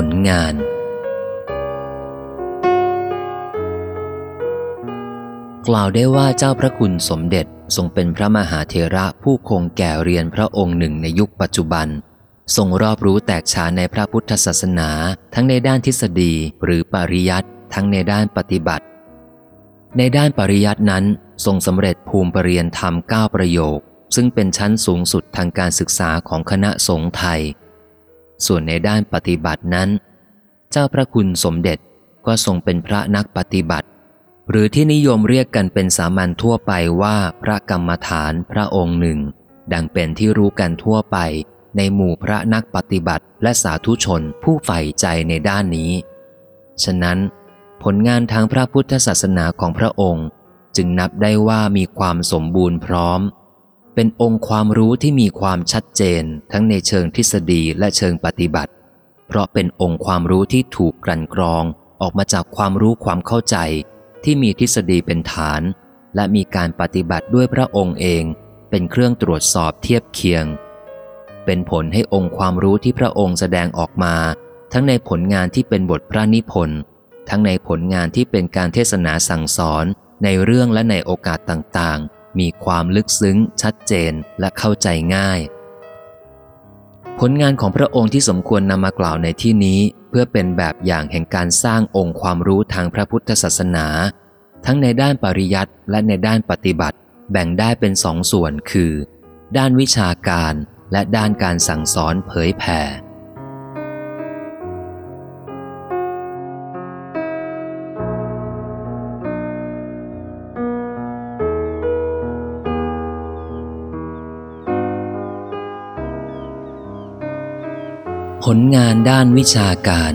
ผลงาน กล่าวได้ว่าเจ้าพระคุณสมเด็จทรงเป็นพระมหาเถระผู้คงแก่เรียนพระองค์หนึ่งในยุคปัจจุบัน ทรงรอบรู้แตกฉานในพระพุทธศาสนา ทั้งในด้านทฤษฎีหรือปริยัติทั้งในด้านปฏิบัติ ในด้านปริยัตินั้นทรงสำเร็จภูมิปรริยนธรรม 9 ประโยค ซึ่งเป็นชั้นสูงสุดทางการศึกษาของคณะสงฆ์ไทย ส่วนในด้านปฏิบัตินั้น เจ้าพระคุณสมเด็จก็ทรงเป็นพระนักปฏิบัติ หรือที่นิยมเรียกกันเป็นสามัญทั่วไปว่าพระกรรมฐานพระองค์หนึ่ง ดังเป็นที่รู้กันทั่วไปในหมู่พระนักปฏิบัติและสาธุชนผู้ใฝ่ใจในด้านนี้ ฉะนั้น ผลงานทางพระพุทธศาสนาของพระองค์ จึงนับได้ว่ามีความสมบูรณ์พร้อม เป็นองค์ความรู้ที่มีความชัดเจนทั้งในเชิงทฤษฎีและเชิงปฏิบัติ เพราะเป็นองค์ความรู้ที่ถูกกลั่นกรองออกมาจากความรู้ความเข้าใจ ที่มีทฤษฎีเป็นฐาน และมีการปฏิบัติด้วยพระองค์เอง เป็นเครื่องตรวจสอบเทียบเคียง เป็นผลให้องค์ความรู้ที่พระองค์แสดงออกมา ทั้งในผลงานที่เป็นบทพระนิพนธ์ทั้งในผลงานที่เป็นการเทศนาสั่งสอนในเรื่องและในโอกาสต่างๆ มีความลึกซึ้ง ชัดเจนและเข้าใจง่าย ผลงานของพระองค์ที่สมควรนำมากล่าวในที่นี้ เพื่อเป็นแบบอย่างแห่งการสร้างองค์ความรู้ทางพระพุทธศาสนา ทั้งในด้านปริยัติและในด้านปฏิบัติ แบ่งได้เป็นสองส่วนคือ ด้านวิชาการและด้านการสั่งสอนเผยแผ่ ผลงานด้านวิชาการ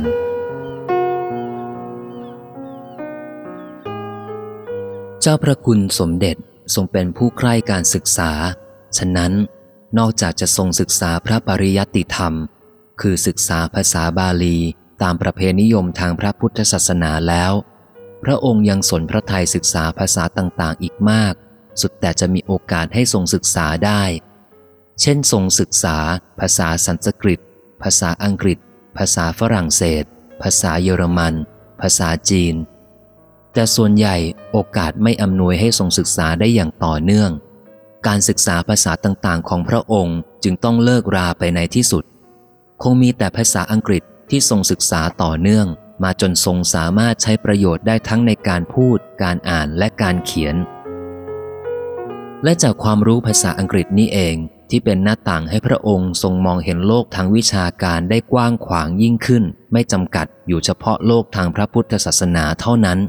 เจ้าพระคุณสมเด็จทรงเป็นผู้ใคร่การศึกษา ฉะนั้นนอกจากจะทรงศึกษาพระปริยัติธรรม คือศึกษาภาษาบาลีตามประเพณีนิยมทางพระพุทธศาสนาแล้ว พระองค์ยังสนพระทัยศึกษาภาษาต่างๆ อีกมาก สุดแต่จะมีโอกาสให้ทรงศึกษาได้ เช่นทรงศึกษาภาษาสันสกฤต ภาษาอังกฤษ ภาษาฝรั่งเศส ภาษาเยอรมัน ภาษาจีน แต่ส่วนใหญ่โอกาสไม่อำนวยให้ทรงศึกษาได้อย่างต่อเนื่อง การศึกษาภาษาต่างๆ ของพระองค์จึงต้องเลิกราไปในที่สุด คงมีแต่ภาษาอังกฤษที่ทรงศึกษาต่อเนื่อง มาจนทรงสามารถใช้ประโยชน์ได้ทั้งในการพูด การอ่านและการเขียน และจากความรู้ภาษาอังกฤษนี้เอง ที่เป็นหน้าต่างให้พระองค์ทรงมองเห็นโลกทางวิชาการได้กว้างขวางยิ่งขึ้น ไม่จำกัดอยู่เฉพาะโลกทางพระพุทธศาสนาเท่านั้น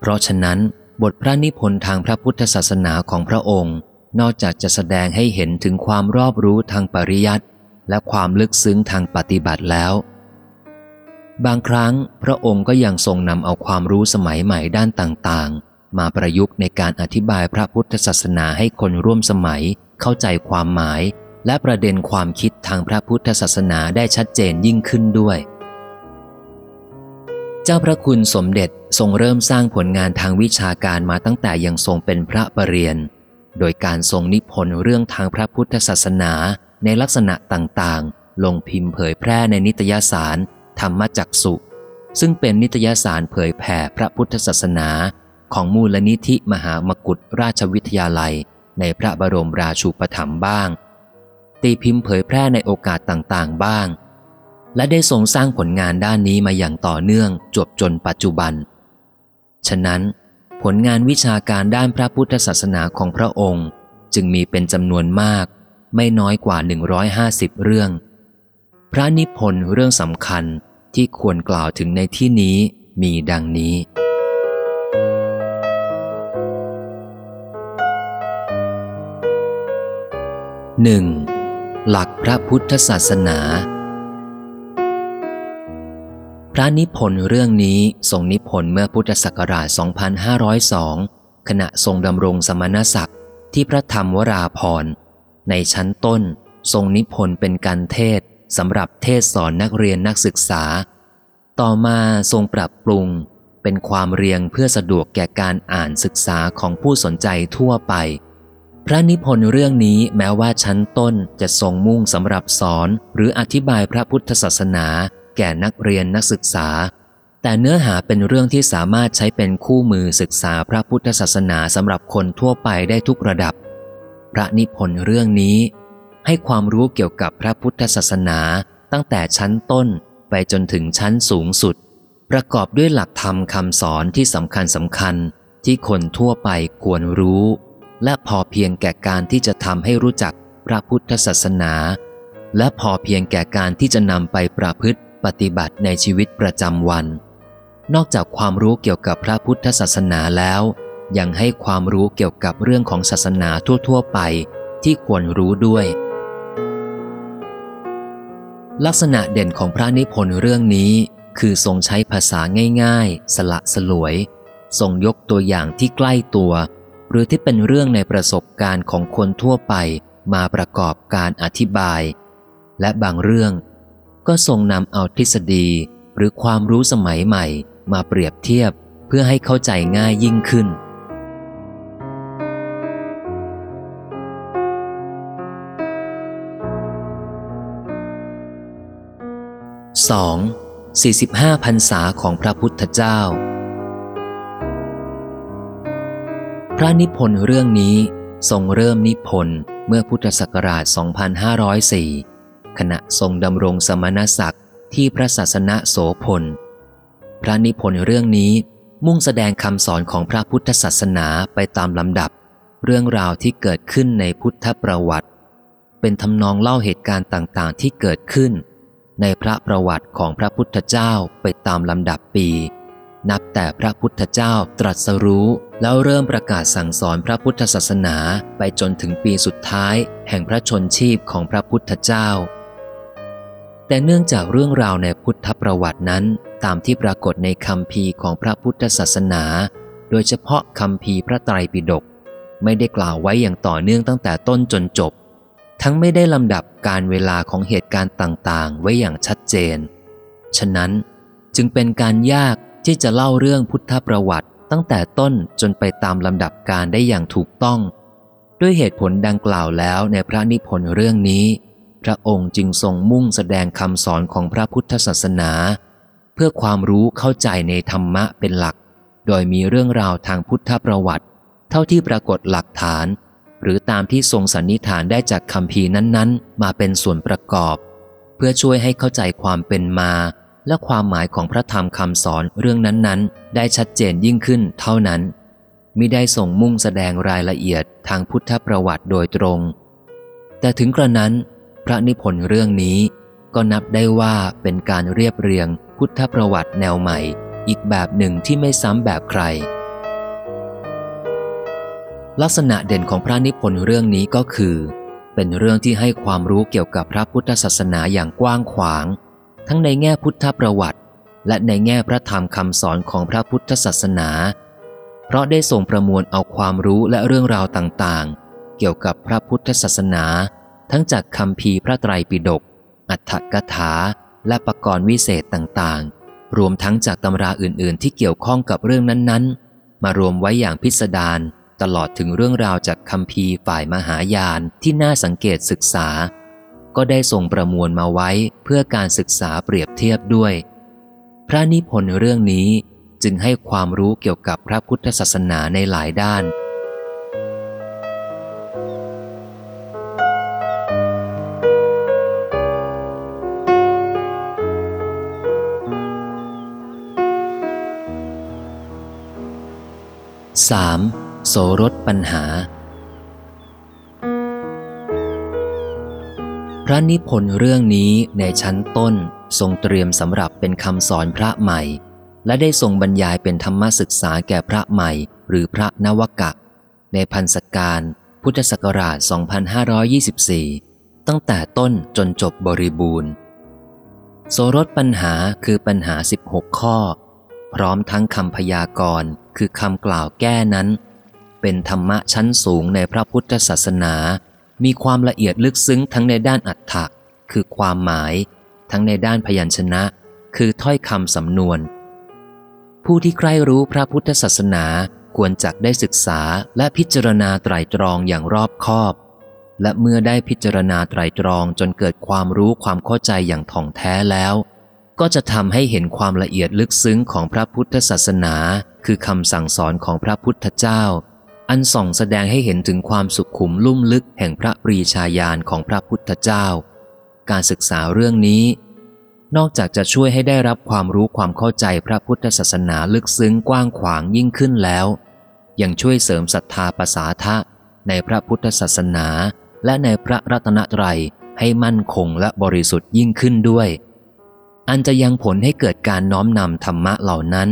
เพราะฉะนั้น บทพระนิพนธ์ทางพระพุทธศาสนาของพระองค์ นอกจากจะแสดงให้เห็นถึงความรอบรู้ทางปริยัติและความลึกซึ้งทางปฏิบัติแล้ว บางครั้งพระองค์ก็ยังทรงนำเอาความรู้สมัยใหม่ด้านต่างๆ มาประยุกต์ในการอธิบายพระพุทธศาสนาให้คนร่วมสมัย เข้าใจความหมาย และประเด็นความคิดทางพระพุทธศาสนาได้ชัดเจนยิ่งขึ้นด้วย เจ้าพระคุณสมเด็จทรงเริ่มสร้างผลงานทางวิชาการมาตั้งแต่ยังทรงเป็นพระปรริยน โดยการทรงนิพนธ์เรื่องทางพระพุทธศาสนาในลักษณะต่างๆ ลงพิมพ์เผยแพร่ในนิตยสาร ธรรมจักสุซึ่งเป็นนิตยสารเผยแผ่พระพุทธศาสนา ของมูลนิธิมหามกุฏราชวิทยาลัย ในพระบรมราชูปถัมภ์บ้าง ตีพิมพ์เผยแพร่ในโอกาสต่างๆ บ้าง และได้ทรงสร้างผลงานด้านนี้มาอย่างต่อเนื่องจบจนปัจจุบัน ฉะนั้น ผลงานวิชาการด้านพระพุทธศาสนาของพระองค์ จึงมีเป็นจำนวนมาก ไม่น้อยกว่า 150 เรื่อง พระนิพนธ์เรื่องสำคัญที่ควรกล่าวถึงในที่นี้มีดังนี้ 1. หลักพระพุทธศาสนา พระนิพนธ์เรื่องนี้ทรงนิพนธ์เมื่อพุทธศักราช 2502 ขณะทรงดำรงสมณศักดิ์ที่พระธรรมวราพร ในชั้นต้นทรงนิพนธ์เป็นการเทศสำหรับเทศสอนนักเรียนนักศึกษา ต่อมาทรงปรับปรุงเป็นความเรียงเพื่อสะดวกแก่การอ่านศึกษาของผู้สนใจทั่วไป พระนิพนธ์เรื่องนี้แม้ว่าชั้นต้นจะทรงมุ่งสำหรับสอนหรืออธิบายพระพุทธศาสนา แก่นักเรียนนักศึกษา แต่เนื้อหาเป็นเรื่องที่สามารถใช้เป็นคู่มือศึกษาพระพุทธศาสนาสำหรับคนทั่วไปได้ทุกระดับ พระนิพนธ์เรื่องนี้ ให้ความรู้เกี่ยวกับพระพุทธศาสนาตั้งแต่ชั้นต้นไปจนถึงชั้นสูงสุด ประกอบด้วยหลักธรรมคำสอนที่สำคัญสำคัญที่คนทั่วไปควรรู้ และพอเพียงแก่การที่จะทำให้รู้จักพระพุทธศาสนา และพอเพียงแก่การที่จะนำไปประพฤติปฏิบัติในชีวิตประจำวัน นอกจากความรู้เกี่ยวกับพระพุทธศาสนาแล้ว ยังให้ความรู้เกี่ยวกับเรื่องของศาสนาทั่ว ๆ ไปที่ควรรู้ด้วย ลักษณะเด่นของพระนิพนธ์เรื่องนี้ คือทรงใช้ภาษาง่าย ๆ สละสลวย ทรงยกตัวอย่างที่ใกล้ตัว หรือที่เป็นเรื่องในประสบการณ์ของคนทั่วไปมาประกอบการอธิบาย และบางเรื่องก็ทรงนำเอาทฤษฎีหรือความรู้สมัยใหม่มาเปรียบเทียบเพื่อให้เข้าใจง่ายยิ่งขึ้น 2. 45พรรษาของพระพุทธเจ้า พระนิพนธ์เรื่องนี้ทรงเริ่มนิพนธ์เมื่อพุทธศักราช 2504 ขณะทรงดำรงสมณศักดิ์ที่พระศาสนาโสพล พระนิพนธ์เรื่องนี้มุ่งแสดงคำสอนของพระพุทธศาสนาไปตามลำดับ เรื่องราวที่เกิดขึ้นในพุทธประวัติ เป็นทำนองเล่าเหตุการณ์ต่างๆ ที่เกิดขึ้น ในพระประวัติของพระพุทธเจ้าไปตามลำดับปี นับแต่พระพุทธเจ้าตรัสรู้ แล้วเริ่มประกาศสั่งสอนพระพุทธศาสนาไปจนถึงปีสุดท้าย แห่งพระชนชีพของพระพุทธเจ้า แต่เนื่องจากเรื่องราวในพุทธประวัตินั้น ตามที่ปรากฏในคำพีของพระพุทธศาสนา โดยเฉพาะคำพีพระไตรปิฎกไม่ได้กล่าวไว้อย่างต่อเนื่องตั้งแต่ต้นจนจบ ทั้งไม่ได้ลำดับการเวลาของเหตุการณ์ต่างๆ ไว้อย่างชัดเจน ฉะนั้นจึงเป็นการยาก ที่จะเล่าเรื่องพุทธประวัติตั้งแต่ต้นจนไปตามลำดับการได้อย่างถูกต้อง ด้วยเหตุผลดังกล่าวแล้วในพระนิพนธ์เรื่องนี้ พระองค์จึงทรงมุ่งแสดงคำสอนของพระพุทธศาสนา เพื่อความรู้เข้าใจในธรรมะเป็นหลัก โดยมีเรื่องราวทางพุทธประวัติ เท่าที่ปรากฏหลักฐาน หรือตามที่ทรงสันนิษฐานได้จากคำพีนั้นๆ มาเป็นส่วนประกอบ เพื่อช่วยให้เข้าใจความเป็นมา และความหมายของพระธรรมคำสอนเรื่องนั้นๆ ได้ชัดเจนยิ่งขึ้นเท่านั้นมิได้ส่งมุ่งแสดงรายละเอียดทางพุทธประวัติโดยตรง แต่ถึงกระนั้น พระนิพนธ์เรื่องนี้ก็นับได้ว่าเป็นการเรียบเรียงพุทธประวัติแนวใหม่ อีกแบบหนึ่งที่ไม่ซ้ำแบบใคร ลักษณะเด่นของพระนิพนธ์เรื่องนี้ก็คือ เป็นเรื่องที่ให้ความรู้เกี่ยวกับพระพุทธศาสนาอย่างกว้างขวาง ทั้งในแง่พุทธประวัติ และในแง่พระธรรมคำสอนของพระพุทธศาสนา เพราะได้ส่งประมวลเอาความรู้และเรื่องราวต่างๆ เกี่ยวกับพระพุทธศาสนา ทั้งจากคำพีพระไตรปิฎกอัฏฐกถา และประกรณ์วิเศษต่างๆ รวมทั้งจากตำราอื่นๆ ที่เกี่ยวข้องกับเรื่องนั้นๆ มารวมไว้อย่างพิสดารตลอดถึงเรื่องราวจากคำพีฝ่ายมหายานที่น่าสังเกตศึกษา ก็ได้ส่งประมวลมาไว้เพื่อการศึกษาเปรียบเทียบด้วย พระนิพนธ์เรื่องนี้จึงให้ความรู้เกี่ยวกับพระพุทธศาสนาในหลายด้าน 3. โสรถปัญหา พระนิพนธ์เรื่องนี้ในชั้นต้นทรงเตรียมสำหรับเป็นคำสอนพระใหม่ และได้ทรงบรรยายเป็นธรรมศึกษาแก่พระใหม่ หรือพระนวกะ ในพันศการพุทธศักราช 2524 ตั้งแต่ต้นจนจบบริบูรณ์ โสรถปัญหาคือปัญหา 16 ข้อ พร้อมทั้งคำพยากรณ์คือคำกล่าวแก้นั้น เป็นธรรมะชั้นสูงในพระพุทธศาสนา มีความละเอียดลึกซึ้งทั้งในด้านอัฏฐะคือความหมาย ทั้งในด้านพยัญชนะ คือถ้อยคำสำนวน ผู้ที่ใคร่รู้พระพุทธศาสนาควรจักได้ศึกษาและพิจารณาไตรตรองอย่างรอบคอบ และเมื่อได้พิจารณาไตรตรองจนเกิดความรู้ความเข้าใจอย่างถ่องแท้แล้ว ก็จะทำให้เห็นความละเอียดลึกซึ้งของพระพุทธศาสนา คือคำสั่งสอนของพระพุทธเจ้า อันส่องแสดงให้เห็นถึงความสุขุมลุ่มลึกแห่งพระปรีชาญาณของพระพุทธเจ้า การศึกษาเรื่องนี้ นอกจากจะช่วยให้ได้รับความรู้ความเข้าใจพระพุทธศาสนาลึกซึ้งกว้างขวางยิ่งขึ้นแล้ว ยังช่วยเสริมศรัทธาภาษาทะในพระพุทธศาสนา และในพระรัตนตรัยให้มั่นคงและบริสุทธิ์ยิ่งขึ้นด้วย อันจะยังผลให้เกิดการน้อมนำธรรมะเหล่านั้น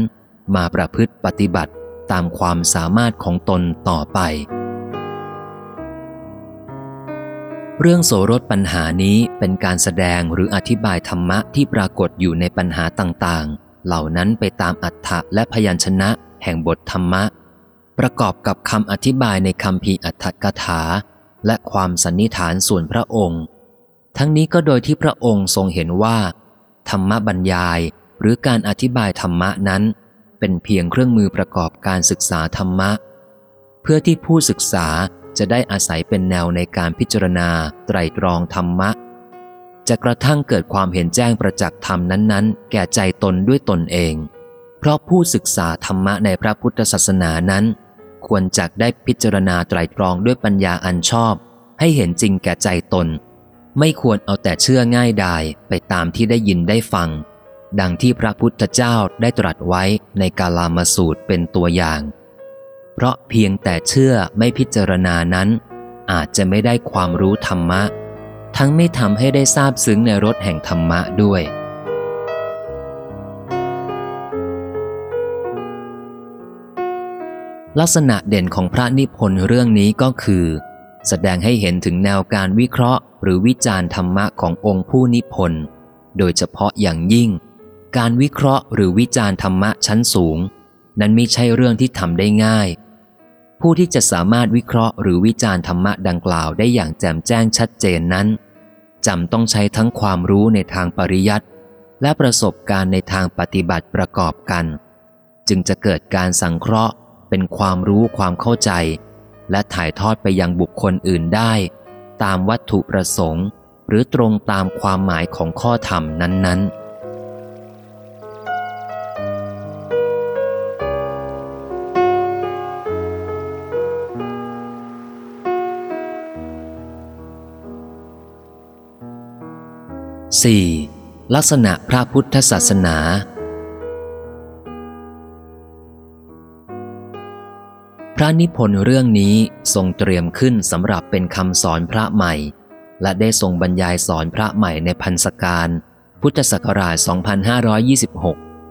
มาประพฤติปฏิบัติ ตามความสามารถของตนต่อไป เรื่องโสรถปัญหานี้เป็นการแสดงหรืออธิบายธรรมะที่ปรากฏอยู่ในปัญหาต่างๆ เหล่านั้นไปตามอัฏฐะและพยัญชนะแห่งบทธรรมะ ประกอบกับคำอธิบายในคำพีอัฏฐกถา และความสันนิฐานส่วนพระองค์ ทั้งนี้ก็โดยที่พระองค์ทรงเห็นว่า ธรรมบรรยายหรือการอธิบายธรรมะนั้น เป็นเพียงเครื่องมือประกอบการศึกษาธรรมะ เพื่อที่ผู้ศึกษาจะได้อาศัยเป็นแนวในการพิจารณาไตรตรองธรรมะ จะกระทั่งเกิดความเห็นแจ้งประจักษ์ธรรมนั้นๆ แก่ใจตนด้วยตนเอง เพราะผู้ศึกษาธรรมะในพระพุทธศาสนานั้น ควรจักได้พิจารณาไตรตรองด้วยปัญญาอันชอบ ให้เห็นจริงแก่ใจตน ไม่ควรเอาแต่เชื่อง่ายดายไปตามที่ได้ยินได้ฟัง ดังที่พระพุทธเจ้าได้ตรัสไว้ในกาลามาสูตรเป็นตัวอย่าง เพราะเพียงแต่เชื่อไม่พิจารณานั้น อาจจะไม่ได้ความรู้ธรรมะ ทั้งไม่ทำให้ได้ทราบซึ้งในรสแห่งธรรมะด้วย ลักษณะเด่นของพระนิพนธ์เรื่องนี้ก็คือ แสดงให้เห็นถึงแนวการวิเคราะห์ หรือวิจารณ์ธรรมะขององค์ผู้นิพนธ์ โดยเฉพาะอย่างยิ่ง การวิเคราะห์หรือวิจารณ์ธรรมะชั้นสูง นั้นไม่ใช่เรื่องที่ทำได้ง่าย ผู้ที่จะสามารถวิเคราะห์หรือวิจารณ์ธรรมะดังกล่าวได้อย่างแจ่มแจ้งชัดเจนนั้นจำต้องใช้ทั้งความรู้ในทางปริยัติและประสบการณ์ในทางปฏิบัติประกอบกัน จึงจะเกิดการสังเคราะห์ เป็นความรู้ความเข้าใจ และถ่ายทอดไปยังบุคคลอื่นได้ ตามวัตถุประสงค์ หรือตรงตามความหมายของข้อธรรมนั้นๆ 4. ลักษณะพระพุทธศาสนา พระนิพนธ์เรื่องนี้ทรงเตรียมขึ้นสำหรับเป็นคำสอนพระใหม่ และได้ทรงบรรยายสอนพระใหม่ในพันสการพุทธศักราช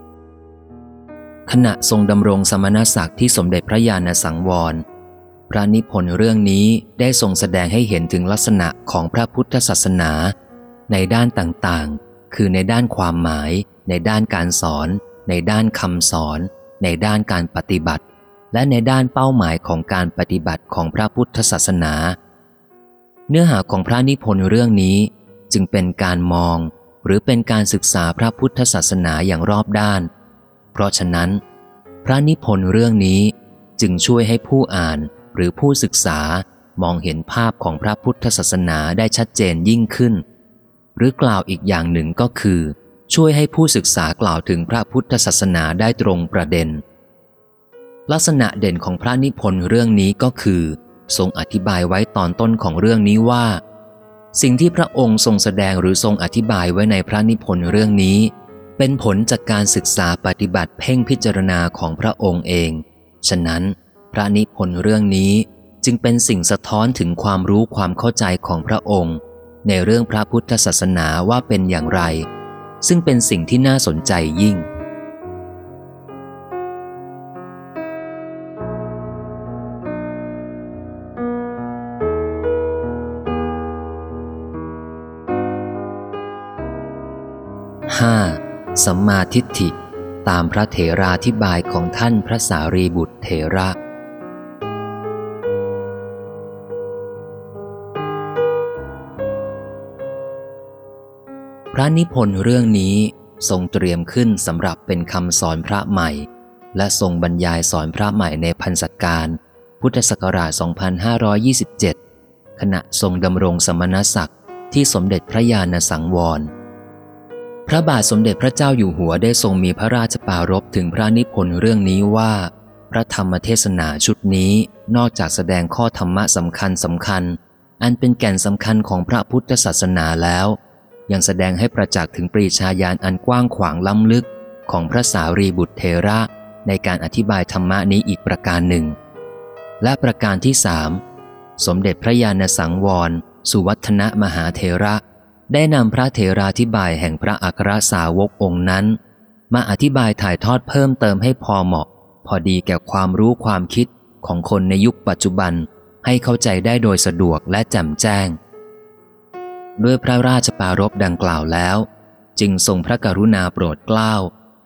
2526 ขณะทรงดำรงสมณศักดิ์ที่สมเด็จพระญาณสังวร พระนิพนธ์เรื่องนี้ได้ทรงแสดงให้เห็นถึงลักษณะของพระพุทธศาสนา ในด้านต่างๆ คือในด้านความหมาย ในด้านการสอน ในด้านคำสอน ในด้านการปฏิบัติ และในด้านเป้าหมายของการปฏิบัติของพระพุทธศาสนา เนื้อหาของพระนิพนธ์เรื่องนี้จึงเป็นการมองหรือเป็นการศึกษาพระพุทธศาสนาอย่างรอบด้าน เพราะฉะนั้น พระนิพนธ์เรื่องนี้จึงช่วยให้ผู้อ่านหรือผู้ศึกษามองเห็นภาพของพระพุทธศาสนาได้ชัดเจนยิ่งขึ้น หรือกล่าวอีกอย่างหนึ่งก็คือ ช่วยให้ผู้ศึกษากล่าวถึงพระพุทธศาสนาได้ตรงประเด็น ลักษณะเด่นของพระนิพนธ์เรื่องนี้ก็คือ ทรงอธิบายไว้ตอนต้นของเรื่องนี้ว่า สิ่งที่พระองค์ทรงแสดงหรือทรงอธิบายไว้ในพระนิพนธ์เรื่องนี้ เป็นผลจากการศึกษาปฏิบัติเพ่งพิจารณาของพระองค์เอง ฉะนั้น พระนิพนธ์เรื่องนี้จึงเป็นสิ่งสะท้อนถึงความรู้ความเข้าใจของพระองค์ ในเรื่องพระพุทธศาสนาว่าเป็นอย่างไร ซึ่งเป็นสิ่งที่น่าสนใจยิ่ง 5. สัมมาทิฏฐิ ตามพระเถราธิบายของท่านพระสารีบุตรเถระ พระนิพนธ์เรื่องนี้ทรงเตรียมขึ้นสำหรับเป็นคำสอนพระใหม่ และทรงบรรยายสอนพระใหม่ในพันศการ พุทธศักราช 2527 ขณะทรงดำรงสมณศักดิ์ที่สมเด็จพระญาณสังวร พระบาทสมเด็จพระเจ้าอยู่หัวได้ทรงมีพระราชปารภถึงพระนิพนธ์เรื่องนี้ว่า พระธรรมเทศนาชุดนี้นอกจากแสดงข้อธรรมะสำคัญสำคัญ อันเป็นแก่นสำคัญของพระพุทธศาสนาแล้ว ยังแสดงให้ประจักษ์ถึงปรีชาญาณอันกว้างขวางล้ำลึกของพระสารีบุตรเทระในการอธิบายธรรมะนี้อีกประการหนึ่ง และประการที่สามสมเด็จพระญาณสังวร สุวัฒนมหาเทระ ได้นำพระเทราธิบายแห่งพระอัครสาวกองค์นั้น มาอธิบายถ่ายทอดเพิ่มเติมให้พอเหมาะ พอดีแก่ความรู้ความคิดของคนในยุคปัจจุบัน ให้เข้าใจได้โดยสะดวกและแจ่มแจ้ง ด้วยพระราชปารภดังกล่าวแล้ว จึงทรงพระกรุณาโปรดเกล้า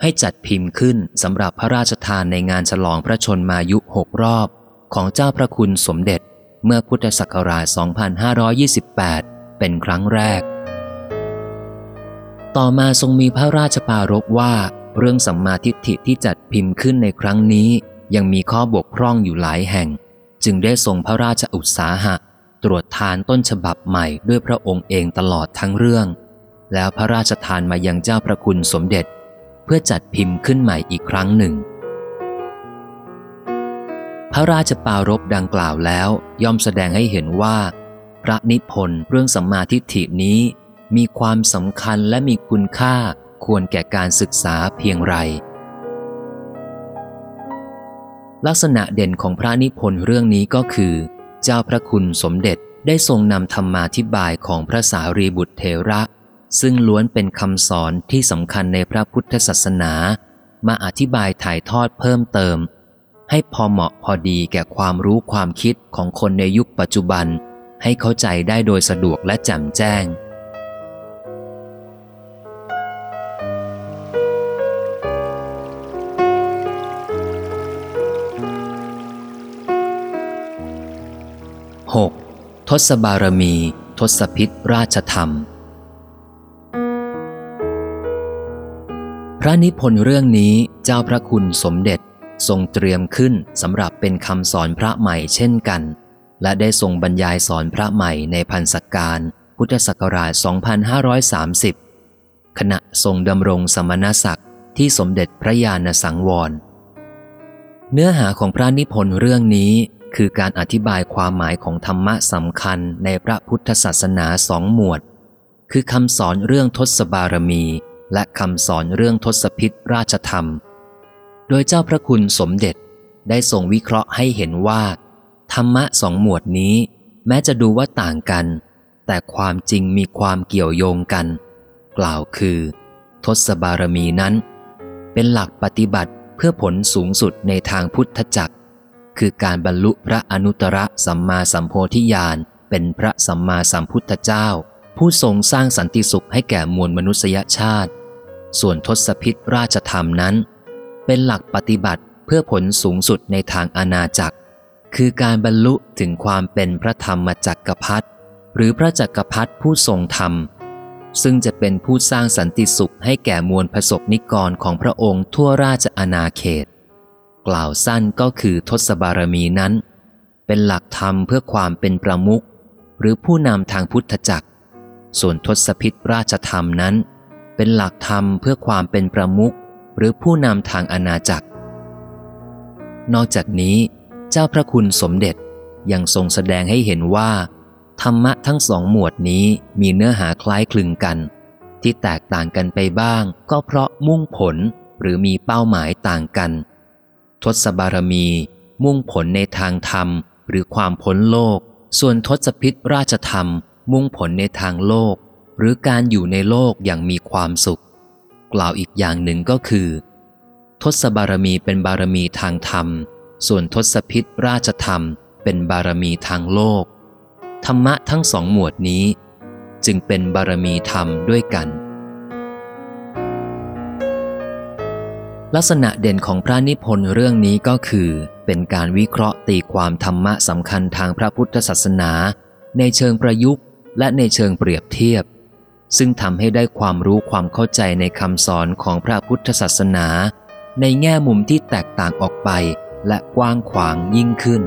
ให้จัดพิมพ์ขึ้นสำหรับพระราชทานในงานฉลองพระชนมายุหกรอบ ของเจ้าพระคุณสมเด็จเมื่อพุทธศักราช 2528 เป็นครั้งแรก ต่อมาทรงมีพระราชปารภว่าเรื่องสัมมาทิฏฐิที่จัดพิมพ์ขึ้นในครั้งนี้ยังมีข้อบกพร่องอยู่หลายแห่ง จึงได้ทรงพระราชอุตสาหะ ตรวจทานต้นฉบับใหม่ด้วยพระองค์เองตลอดทั้งเรื่อง แล้วพระราชทานมายังเจ้าพระคุณสมเด็จ เพื่อจัดพิมพ์ขึ้นใหม่อีกครั้งหนึ่ง พระราชปารภดังกล่าวแล้วย่อมแสดงให้เห็นว่า พระนิพนธ์เรื่องสัมมาทิฏฐินี้ มีความสำคัญและมีคุณค่าควรแก่การศึกษาเพียงไรลักษณะเด่นของพระนิพนธ์เรื่องนี้ก็คือ เจ้าพระคุณสมเด็จได้ทรงนำธรรมาธิบายของพระสารีบุตรเทระ ซึ่งล้วนเป็นคำสอนที่สำคัญในพระพุทธศาสนา มาอธิบายถ่ายทอดเพิ่มเติม ให้พอเหมาะพอดีแก่ความรู้ความคิดของคนในยุคปัจจุบัน ให้เข้าใจได้โดยสะดวกและแจ่มแจ้ง 6. ทศบารมี ทศพิษราชธรรม พระนิพนธ์เรื่องนี้เจ้าพระคุณสมเด็จทรงเตรียมขึ้นสำหรับเป็นคำสอนพระใหม่เช่นกัน และได้ทรงบรรยายสอนพระใหม่ในพันศการพุทธศักราช 2530 ขณะทรงดำรงสมณศักดิ์ที่สมเด็จพระญาณสังวร เนื้อหาของพระนิพนธ์เรื่องนี้ คือการอธิบายความหมายของธรรมะสำคัญในพระพุทธศาสนาสองหมวด คือคำสอนเรื่องทศบารมี และคำสอนเรื่องทศพิษราชธรรม โดยเจ้าพระคุณสมเด็จได้ทรงวิเคราะห์ให้เห็นว่า ธรรมะสองหมวดนี้ แม้จะดูว่าต่างกัน แต่ความจริงมีความเกี่ยวโยงกัน กล่าวคือ ทศบารมีนั้น เป็นหลักปฏิบัติเพื่อผลสูงสุดในทางพุทธจักร คือการบรรลุพระอนุตตรสัมมาสัมโพธิญาณเป็นพระสัมมาสัมพุทธเจ้า ผู้ทรงสร้างสันติสุขให้แก่มวลมนุษยชาติ ส่วนทศพิษราชธรรมนั้น เป็นหลักปฏิบัติเพื่อผลสูงสุดในทางอาณาจักร คือการบรรลุถึงความเป็นพระธรรมจักรพรรดิหรือพระจักรพรรดิผู้ทรงธรรม ซึ่งจะเป็นผู้สร้างสันติสุขให้แก่มวลประสบนิกรของพระองค์ทั่วราชอาณาเขต กล่าวสั้นก็คือทศบารมีนั้น เป็นหลักธรรมเพื่อความเป็นประมุขหรือผู้นำทางพุทธจักร ส่วนทศพิษราชธรรมนั้น เป็นหลักธรรมเพื่อความเป็นประมุขหรือผู้นำทางอาณาจักร นอกจากนี้ เจ้าพระคุณสมเด็จยังทรงแสดงให้เห็นว่า ธรรมะทั้งสองหมวดนี้มีเนื้อหาคล้ายคลึงกัน ที่แตกต่างกันไปบ้าง ก็เพราะมุ่งผลหรือมีเป้าหมายต่างกัน ทศบารมี มุ่งผลในทางธรรม หรือความพ้นโลก ส่วนทศพิษราชธรรม มุ่งผลในทางโลก หรือการอยู่ในโลกอย่างมีความสุข กล่าวอีกอย่างหนึ่งก็คือ ทศบารมีเป็นบารมีทางธรรม ส่วนทศพิษราชธรรม เป็นบารมีทางโลก ธรรมะทั้งสองหมวดนี้ จึงเป็นบารมีธรรมด้วยกัน ลักษณะเด่นของพระนิพนธ์เรื่องนี้ก็คือ เป็นการวิเคราะห์ตีความธรรมะสำคัญทางพระพุทธศาสนา ในเชิงประยุกต์ และในเชิงเปรียบเทียบ ซึ่งทำให้ได้ความรู้ความเข้าใจในคำสอนของพระพุทธศาสนา ในแง่มุมที่แตกต่างออกไปและกว้างขวางยิ่งขึ้น